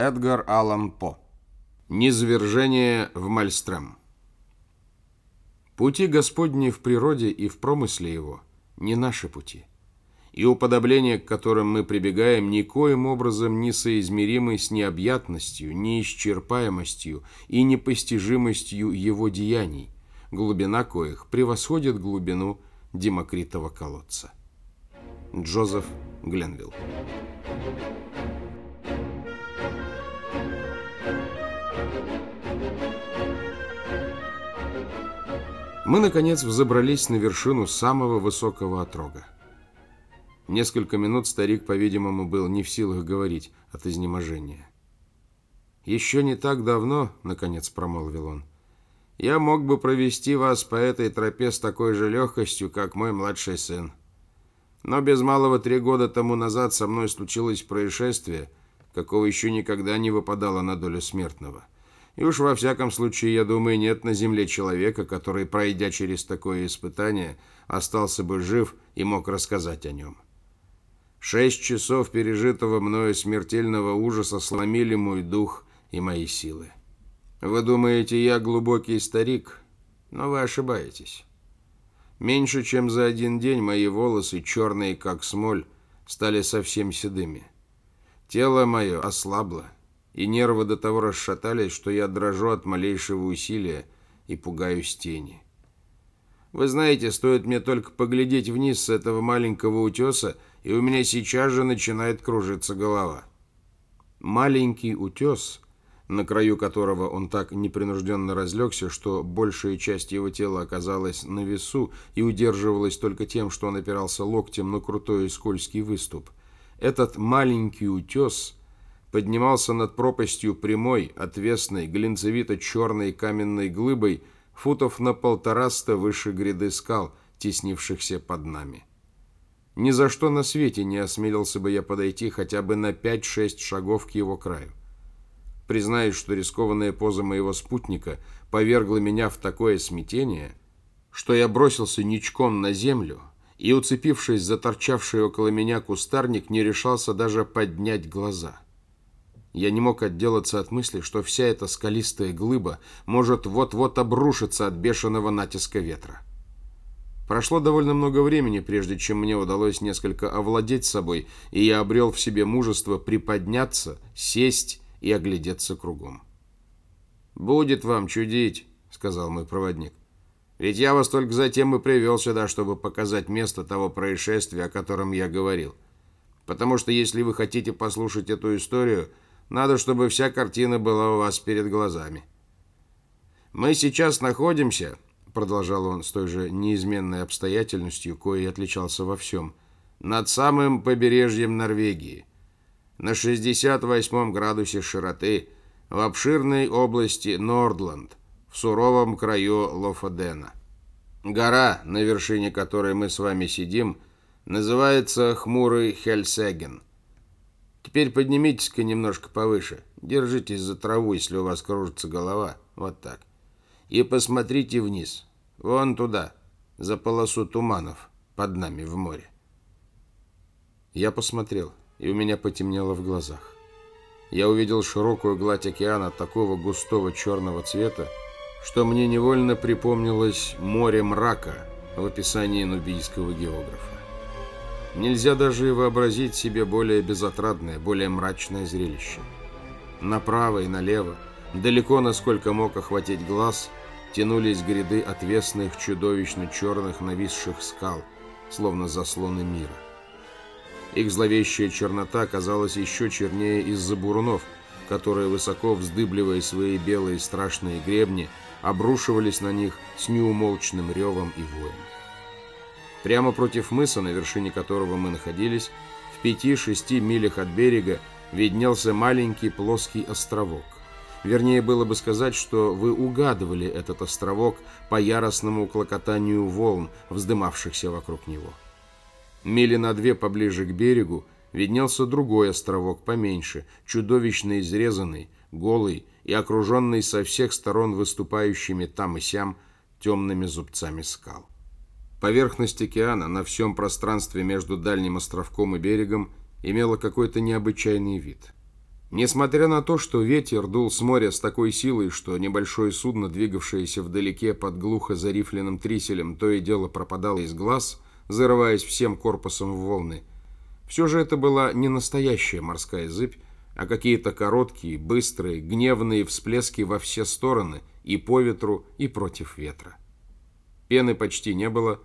Эдгар Аллан По. Низвержение в Мальстрем. Пути Господни в природе и в промысле его не наши пути, и уподобления, к которым мы прибегаем, никоим образом не соизмеримы с необъятностью, неисчерпаемостью и непостижимостью его деяний, глубина коих превосходит глубину Демокритова колодца. Джозеф Гленвилл Мы, наконец, взобрались на вершину самого высокого отрога. Несколько минут старик, по-видимому, был не в силах говорить от изнеможения. «Еще не так давно, — наконец промолвил он, — я мог бы провести вас по этой тропе с такой же легкостью, как мой младший сын. Но без малого три года тому назад со мной случилось происшествие, какого еще никогда не выпадало на долю смертного. И уж во всяком случае, я думаю, нет на земле человека, который, пройдя через такое испытание, остался бы жив и мог рассказать о нем. Шесть часов пережитого мною смертельного ужаса сломили мой дух и мои силы. Вы думаете, я глубокий старик, но вы ошибаетесь. Меньше чем за один день мои волосы, черные как смоль, стали совсем седыми. Тело мое ослабло, и нервы до того расшатались, что я дрожу от малейшего усилия и пугаюсь тени. Вы знаете, стоит мне только поглядеть вниз с этого маленького утеса, и у меня сейчас же начинает кружиться голова. Маленький утес, на краю которого он так непринужденно разлегся, что большая часть его тела оказалась на весу и удерживалась только тем, что он опирался локтем на крутой и скользкий выступ. Этот маленький утес – поднимался над пропастью прямой, отвесной, глинцевито-черной каменной глыбой футов на полтораста выше гряды скал, теснившихся под нами. Ни за что на свете не осмелился бы я подойти хотя бы на 5-6 шагов к его краю. Признаюсь, что рискованная поза моего спутника повергла меня в такое смятение, что я бросился ничком на землю и, уцепившись за торчавший около меня кустарник, не решался даже поднять глаза. Я не мог отделаться от мысли, что вся эта скалистая глыба может вот-вот обрушиться от бешеного натиска ветра. Прошло довольно много времени, прежде чем мне удалось несколько овладеть собой, и я обрел в себе мужество приподняться, сесть и оглядеться кругом. «Будет вам чудить», — сказал мой проводник. «Ведь я вас только затем и привел сюда, чтобы показать место того происшествия, о котором я говорил. Потому что если вы хотите послушать эту историю, надо, чтобы вся картина была у вас перед глазами. Мы сейчас находимся, продолжал он с той же неизменной обстоятельностью, коей отличался во всем, над самым побережьем Норвегии, на 68 градусе широты, в обширной области Нордланд, в суровом краю Лофодена. Гора, на вершине которой мы с вами сидим, называется Хмурый Хельсеген – Теперь поднимитесь-ка немножко повыше. Держитесь за траву, если у вас кружится голова. Вот так. И посмотрите вниз. Вон туда, за полосу туманов, под нами в море. Я посмотрел, и у меня потемнело в глазах. Я увидел широкую гладь океана такого густого черного цвета, что мне невольно припомнилось море мрака в описании нубийского географа. Нельзя даже и вообразить себе более безотрадное, более мрачное зрелище. Направо и налево, далеко насколько мог охватить глаз, тянулись гряды отвесных, чудовищно черных нависших скал, словно заслоны мира. Их зловещая чернота казалась еще чернее из-за бурунов, которые, высоко вздыбливая свои белые страшные гребни, обрушивались на них с неумолчным ревом и воем. Прямо против мыса, на вершине которого мы находились, в пяти-шести милях от берега виднелся маленький плоский островок. Вернее, было бы сказать, что вы угадывали этот островок по яростному клокотанию волн, вздымавшихся вокруг него. Мили на две поближе к берегу виднелся другой островок поменьше, чудовищно изрезанный, голый и окруженный со всех сторон выступающими там и сям темными зубцами скал. Поверхность океана на всем пространстве между дальним островком и берегом имела какой-то необычайный вид. Несмотря на то, что ветер дул с моря с такой силой, что небольшое судно, двигавшееся вдалеке под глухо зарифленным триселем, то и дело пропадало из глаз, зарываясь всем корпусом в волны, все же это была не настоящая морская зыбь, а какие-то короткие, быстрые, гневные всплески во все стороны и по ветру, и против ветра. Пены почти не было,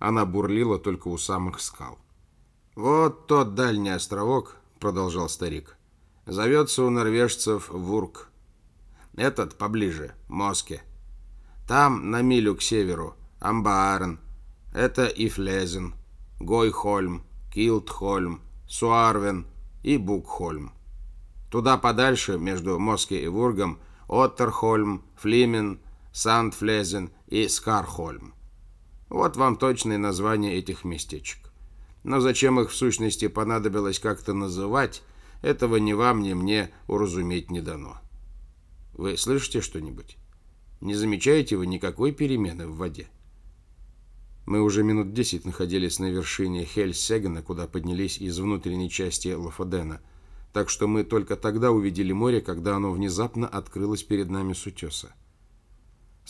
она бурлила только у самых скал. «Вот тот дальний островок», — продолжал старик, — «зовется у норвежцев Вурк. Этот поближе, Моске. Там, на милю к северу, Амбаарен. Это Ифлезен, Гойхольм, Килтхольм, Суарвен и Букхольм. Туда подальше, между Моске и Вургом, Оттерхольм, Флимен, Сандфлезен и Скархольм. Вот вам точные названия этих местечек. Но зачем их в сущности понадобилось как-то называть, этого ни вам, ни мне уразуметь не дано. Вы слышите что-нибудь? Не замечаете вы никакой перемены в воде? Мы уже минут десять находились на вершине Хельсегена, куда поднялись из внутренней части Лафодена, так что мы только тогда увидели море, когда оно внезапно открылось перед нами с утеса.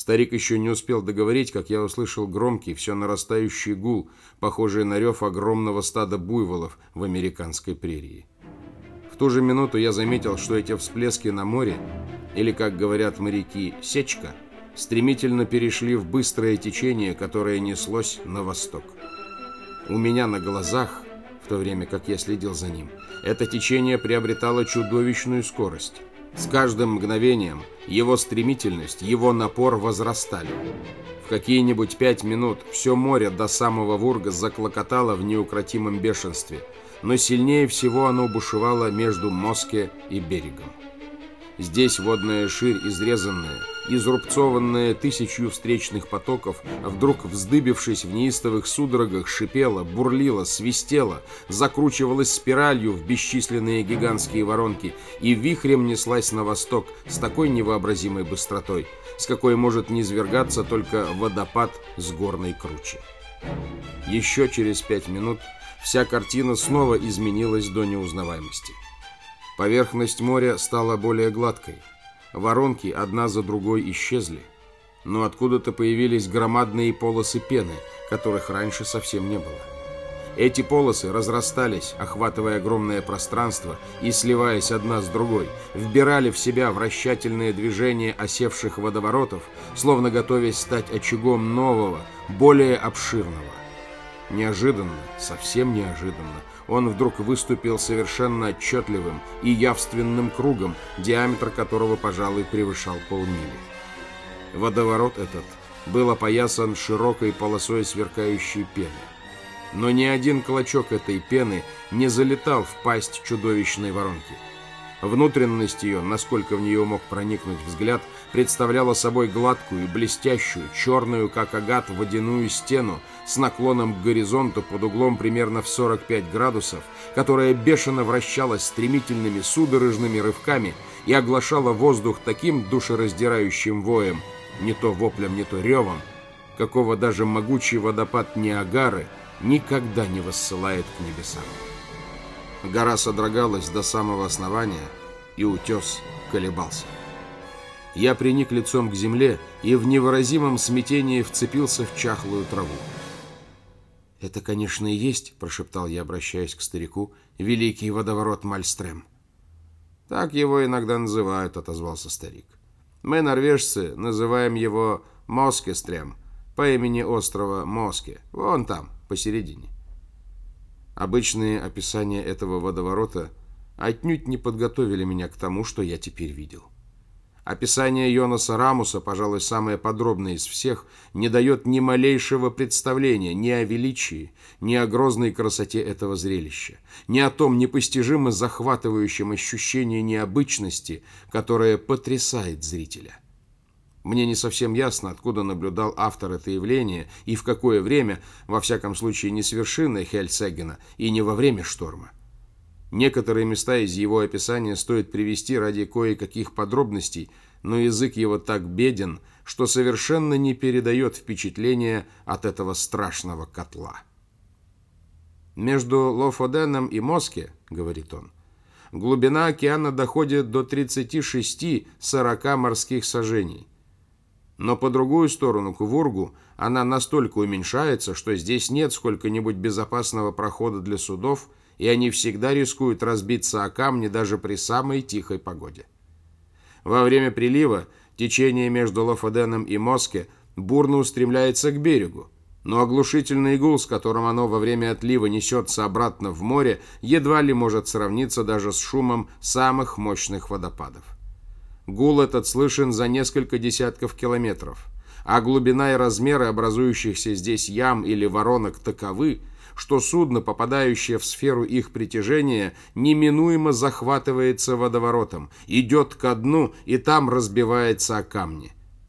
Старик еще не успел договорить, как я услышал громкий, все нарастающий гул, похожий на рев огромного стада буйволов в американской прерии. В ту же минуту я заметил, что эти всплески на море, или, как говорят моряки, сечка, стремительно перешли в быстрое течение, которое неслось на восток. У меня на глазах, в то время как я следил за ним, это течение приобретало чудовищную скорость. С каждым мгновением его стремительность, его напор возрастали. В какие-нибудь пять минут все море до самого Вурга заклокотало в неукротимом бешенстве, но сильнее всего оно бушевало между Моске и берегом. Здесь водная ширь изрезанная, изрубцованная тысячью встречных потоков, а вдруг вздыбившись в неистовых судорогах, шипела, бурлила, свистела, закручивалась спиралью в бесчисленные гигантские воронки и вихрем неслась на восток с такой невообразимой быстротой, с какой может низвергаться только водопад с горной кручи. Еще через пять минут вся картина снова изменилась до неузнаваемости. Поверхность моря стала более гладкой. Воронки одна за другой исчезли. Но откуда-то появились громадные полосы пены, которых раньше совсем не было. Эти полосы разрастались, охватывая огромное пространство и сливаясь одна с другой, вбирали в себя вращательные движения осевших водоворотов, словно готовясь стать очагом нового, более обширного. Неожиданно, совсем неожиданно, он вдруг выступил совершенно отчетливым и явственным кругом, диаметр которого, пожалуй, превышал полмили. Водоворот этот был опоясан широкой полосой сверкающей пены. Но ни один клочок этой пены не залетал в пасть чудовищной воронки. Внутренность ее, насколько в нее мог проникнуть взгляд, представляла собой гладкую, блестящую, черную, как агат, водяную стену с наклоном к горизонту под углом примерно в 45 градусов, которая бешено вращалась стремительными судорожными рывками и оглашала воздух таким душераздирающим воем, не то воплем, не то ревом, какого даже могучий водопад Ниагары никогда не воссылает к небесам. Гора содрогалась до самого основания, и утес колебался. Я приник лицом к земле и в невыразимом смятении вцепился в чахлую траву. «Это, конечно, и есть», — прошептал я, обращаясь к старику, — «великий водоворот Мальстрем». «Так его иногда называют», — отозвался старик. «Мы, норвежцы, называем его Москестрем, по имени острова Моске, вон там, посередине». Обычные описания этого водоворота отнюдь не подготовили меня к тому, что я теперь видел. Описание Йонаса Рамуса, пожалуй, самое подробное из всех, не дает ни малейшего представления ни о величии, ни о грозной красоте этого зрелища, ни о том непостижимо захватывающем ощущении необычности, которое потрясает зрителя. Мне не совсем ясно, откуда наблюдал автор это явление и в какое время, во всяком случае не с вершины Хельсегена и не во время шторма. Некоторые места из его описания стоит привести ради кое-каких подробностей, но язык его так беден, что совершенно не передает впечатление от этого страшного котла. «Между Лофоденом и Моске, — говорит он, — глубина океана доходит до 36-40 морских сажений. Но по другую сторону, к Вургу, она настолько уменьшается, что здесь нет сколько-нибудь безопасного прохода для судов, и они всегда рискуют разбиться о камни даже при самой тихой погоде. Во время прилива течение между Лофоденом и Моске бурно устремляется к берегу, но оглушительный гул, с которым оно во время отлива несется обратно в море, едва ли может сравниться даже с шумом самых мощных водопадов. Гул этот слышен за несколько десятков километров, а глубина и размеры образующихся здесь ям или воронок таковы, что судно, попадающее в сферу их притяжения, неминуемо захватывается водоворотом, идет ко дну и там разбивается о камни.